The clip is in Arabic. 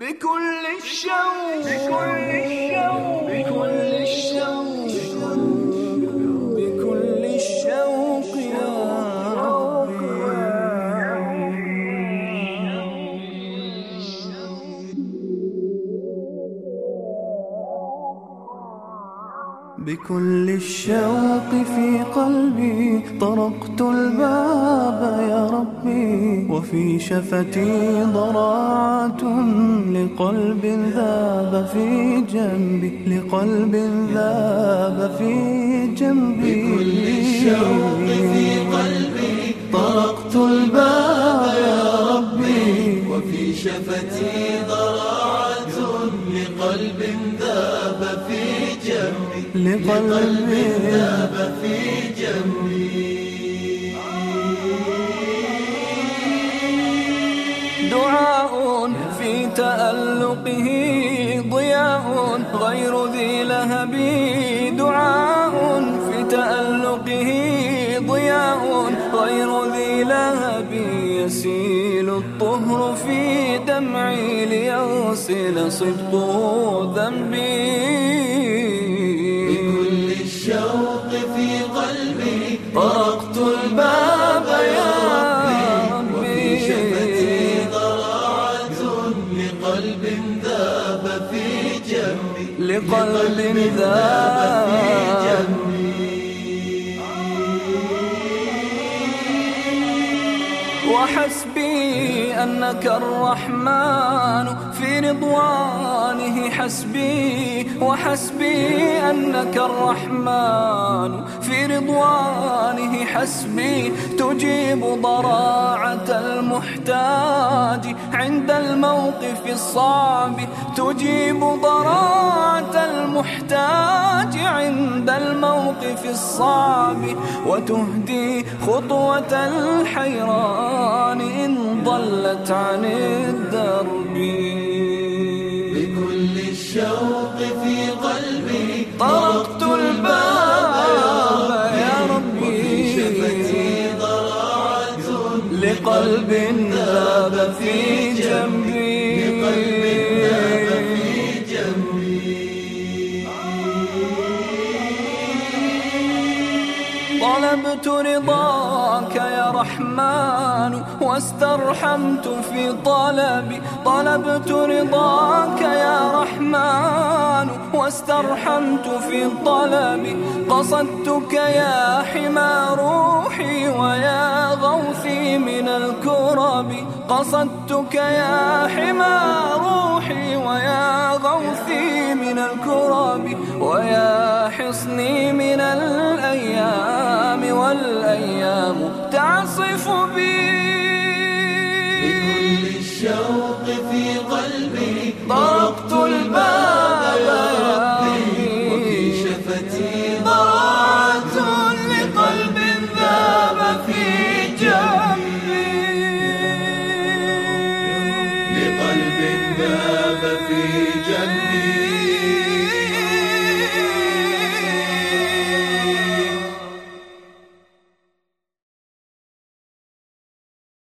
بكل الشوق بكل الشوق بكل الشوق بكل الشوق في قلبي طرقت الباب يا ربي وفي شفتي ضراعة لقلب ذاب في جنبي لقلب ذاب في جنبي. بكل الشوق في قلبي طرقت الباب يا ربي وفي شفتي ضراعة لقلب ذاب في لقلب ذاب في جنبي دعاء في تألقه ضياء غير ذي لهب. دعاء في تألقه ضياء غير ذي لهب. يسيل الطهر في دمعي ليغسل صدقه ذنبي. الشوق في قلبي طرقت الباب يا وفي شفتي ربي ضراعة لقلب ذاب في جنبي. لقلب ذاب وحسبي أنك الرحمن في رضوانه حسبي وحسبي أنك الرحمن في رضوانه حسبي. تجيب ضراعة المحتاج عند الموقف الصعب. تجيب ضراعة المحتاج عند الموقف الصعب وتهدي خطوة الحيران إن ضلت عن الدرب. بكل الشوق في قلبي طرقت الباب يا وفي شفتي ربي ضراعة لقلب ذاب في جنبي. ذاب في جنبي. طلبت رضاك يا رحمن واسترحمت في طلبي. طلبت رضاك يا رحمن واسترحمت في طلبي. قصدتك يا حمى روحي ويا غوثي من الكرب. قصدتك يا حمى روحي ويا غوثي من الكرب. ويا حصني من الأيام تعصف بي. بكل الشوق في قلبي طرقت الباب يا وفي ربي شفتي ضراعة لقلب ذاب في جنبي. لقلب ذاب في جنبي.